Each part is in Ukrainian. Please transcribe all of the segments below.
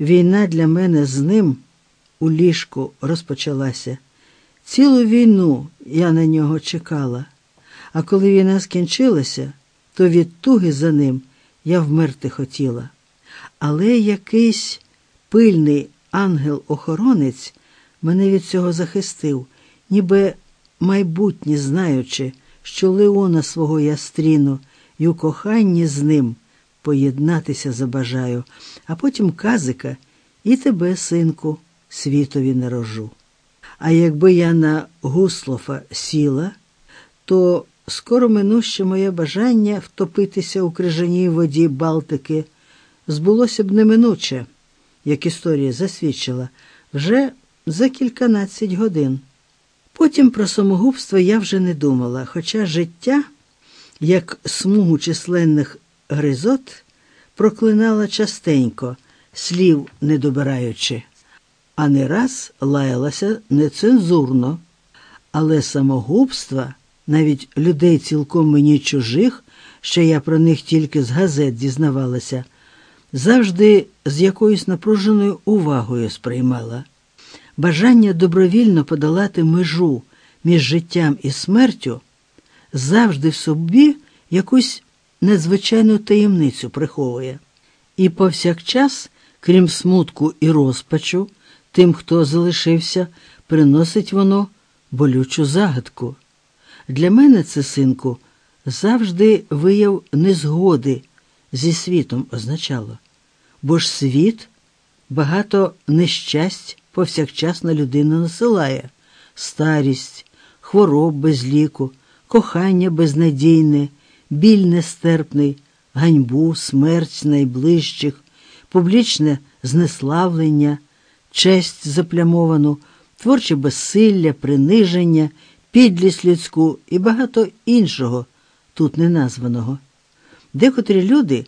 Війна для мене з ним у ліжку розпочалася. Цілу війну я на нього чекала, а коли війна скінчилася, то від туги за ним я вмерти хотіла. Але якийсь пильний ангел-охоронець мене від цього захистив, ніби майбутнє знаючи, що Леона свого ястріну і у коханні з ним поєднатися забажаю, а потім казика і тебе, синку, світові нарожу. А якби я на Гуслофа сіла, то скоро минуще моє бажання втопитися у крижаній воді Балтики збулося б неминуче, як історія засвідчила, вже за кільканадцять годин. Потім про самогубство я вже не думала, хоча життя, як смугу численних гризот, проклинала частенько, слів не добираючи, а не раз лаялася нецензурно. Але самогубства, навіть людей цілком мені чужих, що я про них тільки з газет дізнавалася, завжди з якоюсь напруженою увагою сприймала. Бажання добровільно подолати межу між життям і смертю завжди в собі якусь надзвичайну таємницю приховує. І повсякчас, крім смутку і розпачу, тим, хто залишився, приносить воно болючу загадку. Для мене це, синку, завжди вияв незгоди зі світом означало, бо ж світ багато нещасть повсякчасна людина насилає старість, хвороб без ліку, кохання безнадійне, біль нестерпний, ганьбу, смерть найближчих, публічне знеславлення, честь заплямовану, творче безсилля, приниження, підлість людську і багато іншого тут неназваного. Декотрі люди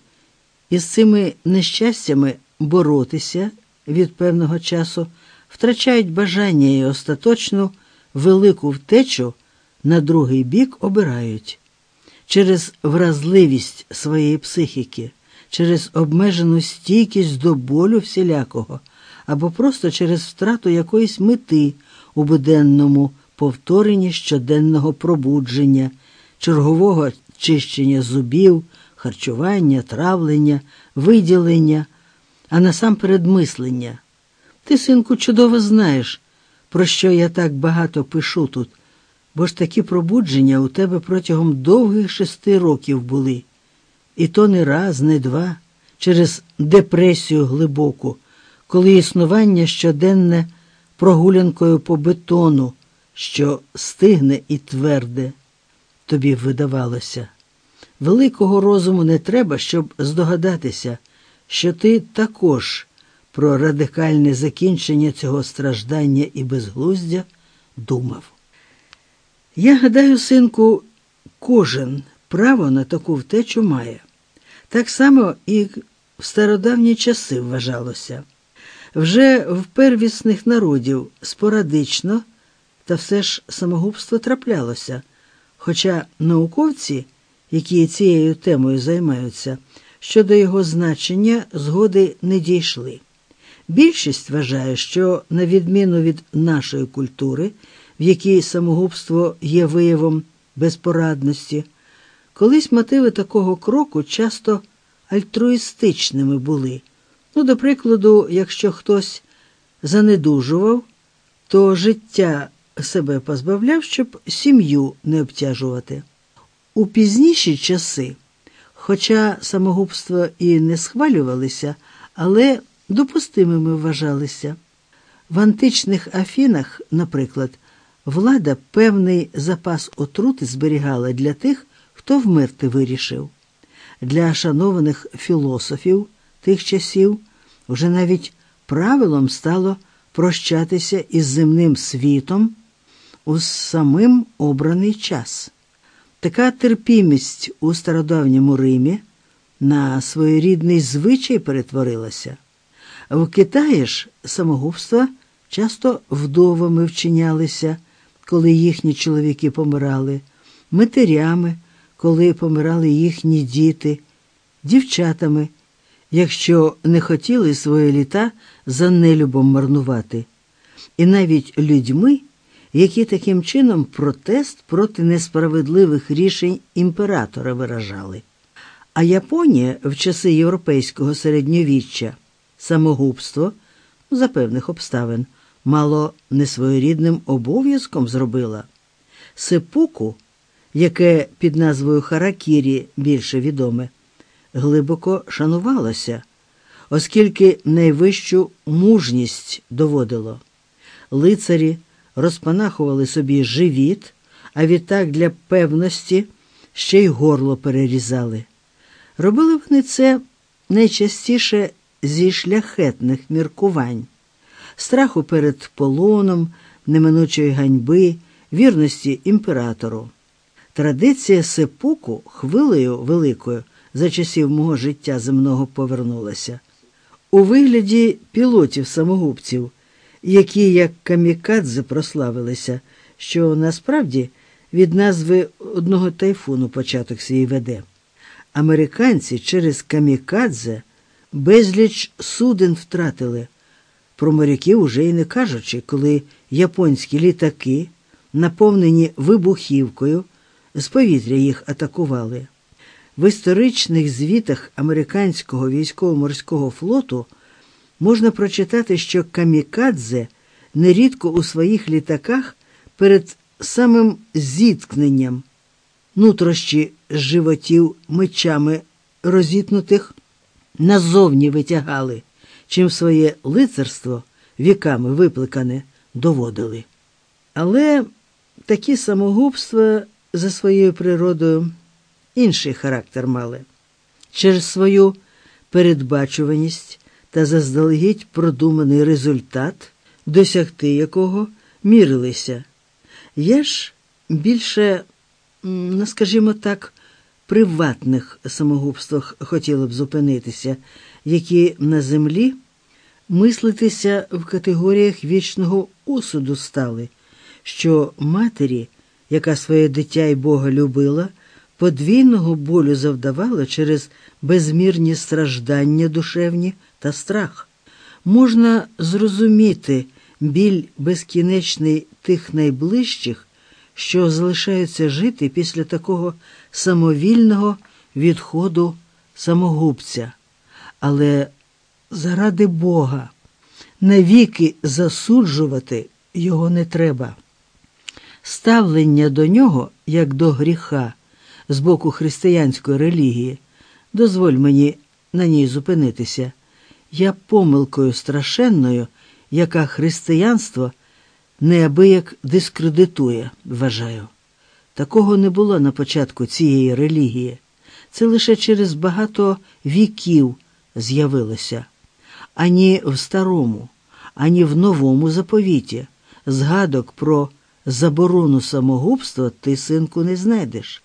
із цими нещастями боротися від певного часу втрачають бажання і остаточну велику втечу на другий бік обирають через вразливість своєї психіки, через обмежену стійкість до болю всілякого, або просто через втрату якоїсь мети у буденному повторенні щоденного пробудження, чергового чищення зубів, харчування, травлення, виділення, а насамперед мислення. Ти, синку, чудово знаєш, про що я так багато пишу тут, бо ж такі пробудження у тебе протягом довгих шести років були, і то не раз, не два, через депресію глибоку, коли існування щоденне прогулянкою по бетону, що стигне і тверде, тобі видавалося. Великого розуму не треба, щоб здогадатися, що ти також про радикальне закінчення цього страждання і безглуздя думав. Я гадаю, синку, кожен право на таку втечу має. Так само і в стародавні часи вважалося. Вже в первісних народів спорадично та все ж самогубство траплялося, хоча науковці, які цією темою займаються, щодо його значення згоди не дійшли. Більшість вважає, що, на відміну від нашої культури, в якій самогубство є виявом безпорадності, колись мотиви такого кроку часто альтруїстичними були. Ну, до прикладу, якщо хтось занедужував, то життя себе позбавляв, щоб сім'ю не обтяжувати. У пізніші часи, хоча самогубства і не схвалювалися, але допустимими вважалися. В античних Афінах, наприклад, влада певний запас отрути зберігала для тих, хто вмерти вирішив. Для шанованих філософів тих часів вже навіть правилом стало прощатися із земним світом у самим обраний час. Така терпімість у стародавньому Римі на своєрідний звичай перетворилася. В Китаї ж самогубства часто вдовами вчинялися, коли їхні чоловіки помирали, матерями, коли помирали їхні діти, дівчатами, якщо не хотіли свої літа за нелюбом марнувати, і навіть людьми, які таким чином протест проти несправедливих рішень імператора виражали. А Японія в часи європейського середньовіччя самогубство за певних обставин мало несвоєрідним обов'язком зробила. Сепуку, яке під назвою Харакірі більше відоме, глибоко шанувалося, оскільки найвищу мужність доводило. Лицарі розпанахували собі живіт, а відтак для певності ще й горло перерізали. Робили вони це найчастіше зі шляхетних міркувань, страху перед полоном, неминучої ганьби, вірності імператору. Традиція сепуку хвилею великою за часів мого життя земного повернулася. У вигляді пілотів-самогубців, які як камікадзе прославилися, що насправді від назви одного тайфуну початок свій веде. Американці через камікадзе безліч суден втратили, про моряків уже й не кажучи, коли японські літаки, наповнені вибухівкою, з повітря їх атакували. В історичних звітах американського військово-морського флоту можна прочитати, що камікадзе нерідко у своїх літаках перед самим зіткненням нутрощі животів мечами розітнутих назовні витягали, чим своє лицарство віками випликане доводили. Але такі самогубства за своєю природою інший характер мали через свою передбачуваність та заздалегідь продуманий результат, досягти якого мірилися. Я ж більше, ну, скажімо так, приватних самогубствах хотіла б зупинитися, які на землі мислитися в категоріях вічного осуду стали, що матері, яка своє дитя й Бога любила, подвійного болю завдавала через безмірні страждання душевні та страх. Можна зрозуміти біль безкінечний тих найближчих, що залишаються жити після такого самовільного відходу самогубця. Але заради Бога навіки засуджувати його не треба. Ставлення до нього, як до гріха, з боку християнської релігії, дозволь мені на ній зупинитися, я помилкою страшенною, яка християнство неабияк дискредитує, вважаю. Такого не було на початку цієї релігії. Це лише через багато віків з'явилося. Ані в старому, ані в новому заповіті згадок про заборону самогубства ти, синку, не знайдеш.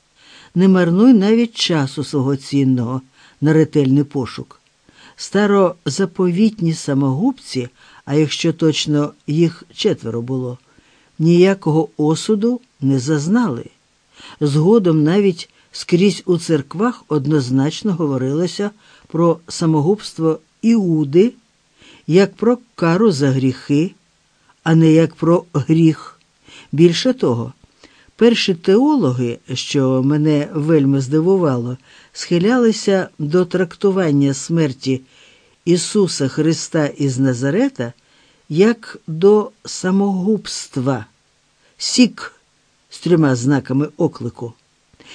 Не марнуй навіть часу свого цінного на ретельний пошук. Старозаповітні самогубці, а якщо точно їх четверо було, ніякого осуду не зазнали. Згодом навіть скрізь у церквах однозначно говорилося про самогубство Іуди як про кару за гріхи, а не як про гріх. Більше того, перші теологи, що мене вельми здивувало, схилялися до трактування смерті Ісуса Христа із Назарета як до самогубства, сік з трьома знаками оклику.